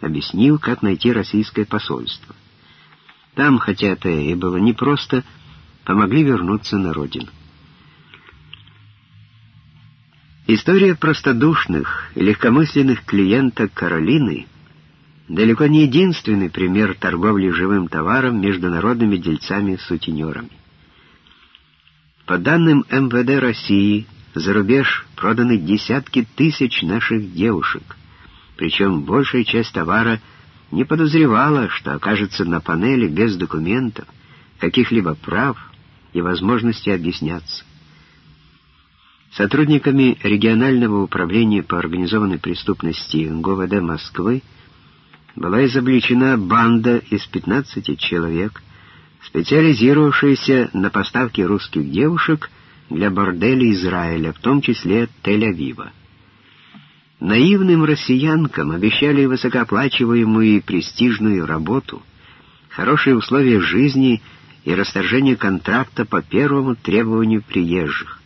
объяснил, как найти российское посольство. Там, хотя это и было непросто, помогли вернуться на родину. История простодушных и легкомысленных клиенток Каролины далеко не единственный пример торговли живым товаром международными дельцами-сутенерами. По данным МВД России, за рубеж проданы десятки тысяч наших девушек, причем большая часть товара не подозревала, что окажется на панели без документов, каких-либо прав и возможности объясняться. Сотрудниками регионального управления по организованной преступности НГОВД Москвы была изобличена банда из 15 человек, специализировавшаяся на поставке русских девушек для борделей Израиля, в том числе Тель-Авива. Наивным россиянкам обещали высокооплачиваемую и престижную работу, хорошие условия жизни и расторжение контракта по первому требованию приезжих.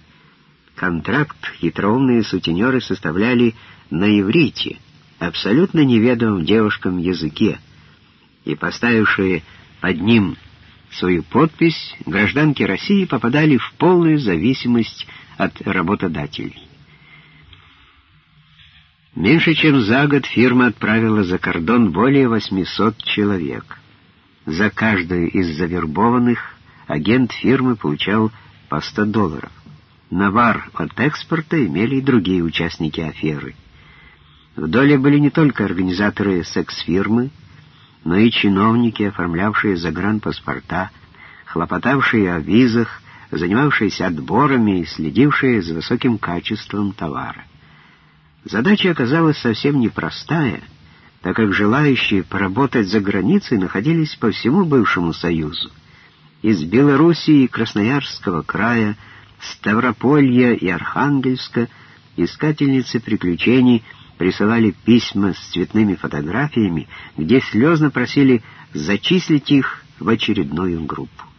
Контракт хитроумные сутенеры составляли на иврите, абсолютно неведомом девушкам языке, и поставившие под ним свою подпись, гражданки России попадали в полную зависимость от работодателей. Меньше чем за год фирма отправила за кордон более 800 человек. За каждую из завербованных агент фирмы получал по 100 долларов. Навар от экспорта имели и другие участники аферы. В доле были не только организаторы секс-фирмы, но и чиновники, оформлявшие загранпаспорта, хлопотавшие о визах, занимавшиеся отборами и следившие за высоким качеством товара. Задача оказалась совсем непростая, так как желающие поработать за границей находились по всему бывшему Союзу. Из Белоруссии и Красноярского края Ставрополья и Архангельска искательницы приключений присылали письма с цветными фотографиями, где слезно просили зачислить их в очередную группу.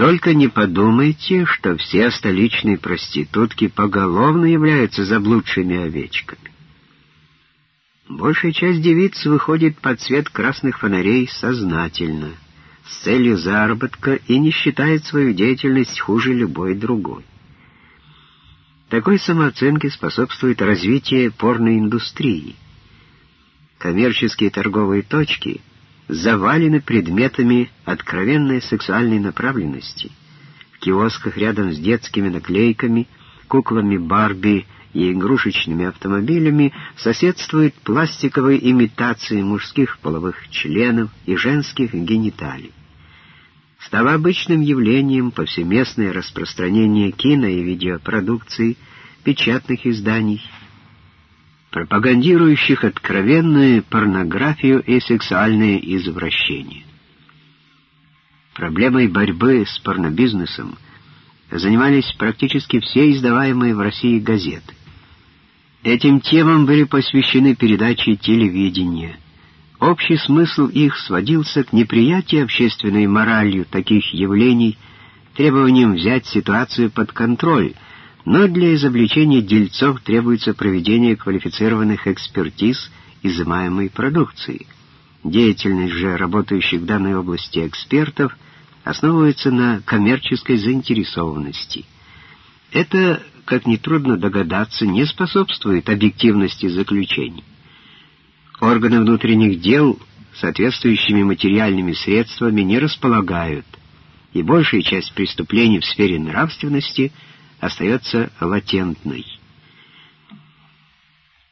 Только не подумайте, что все столичные проститутки поголовно являются заблудшими овечками. Большая часть девиц выходит под цвет красных фонарей сознательно, с целью заработка и не считает свою деятельность хуже любой другой. Такой самооценке способствует развитие порноиндустрии. Коммерческие торговые точки завалены предметами откровенной сексуальной направленности. В киосках рядом с детскими наклейками, куклами Барби и игрушечными автомобилями соседствуют пластиковые имитации мужских половых членов и женских гениталий. Стало обычным явлением повсеместное распространение кино и видеопродукции, печатных изданий, пропагандирующих откровенную порнографию и сексуальные извращения. Проблемой борьбы с порнобизнесом занимались практически все издаваемые в России газеты. Этим темам были посвящены передачи телевидения. Общий смысл их сводился к неприятию общественной моралью таких явлений, требованием взять ситуацию под контроль, но для изобличения дельцов требуется проведение квалифицированных экспертиз изымаемой продукции. Деятельность же работающих в данной области экспертов основывается на коммерческой заинтересованности. Это как нетрудно догадаться, не способствует объективности заключений. Органы внутренних дел соответствующими материальными средствами не располагают, и большая часть преступлений в сфере нравственности остается латентной.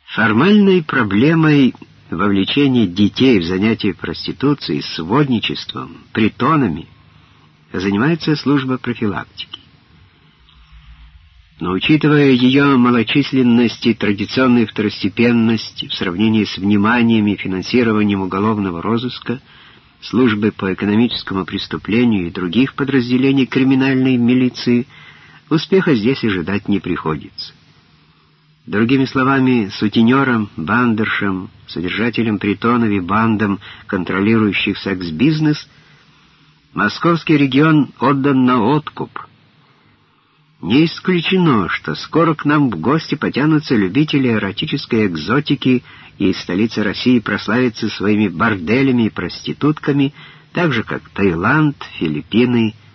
Формальной проблемой вовлечения детей в занятия проституцией, сводничеством, притонами занимается служба профилактики. Но учитывая ее малочисленность и традиционную второстепенность в сравнении с вниманием и финансированием уголовного розыска, службы по экономическому преступлению и других подразделений криминальной милиции, успеха здесь ожидать не приходится. Другими словами, сутенерам, бандершам, содержателям притонов и бандам, контролирующих секс-бизнес, московский регион отдан на откуп — Не исключено, что скоро к нам в гости потянутся любители эротической экзотики, и столица России прославится своими борделями и проститутками, так же, как Таиланд, Филиппины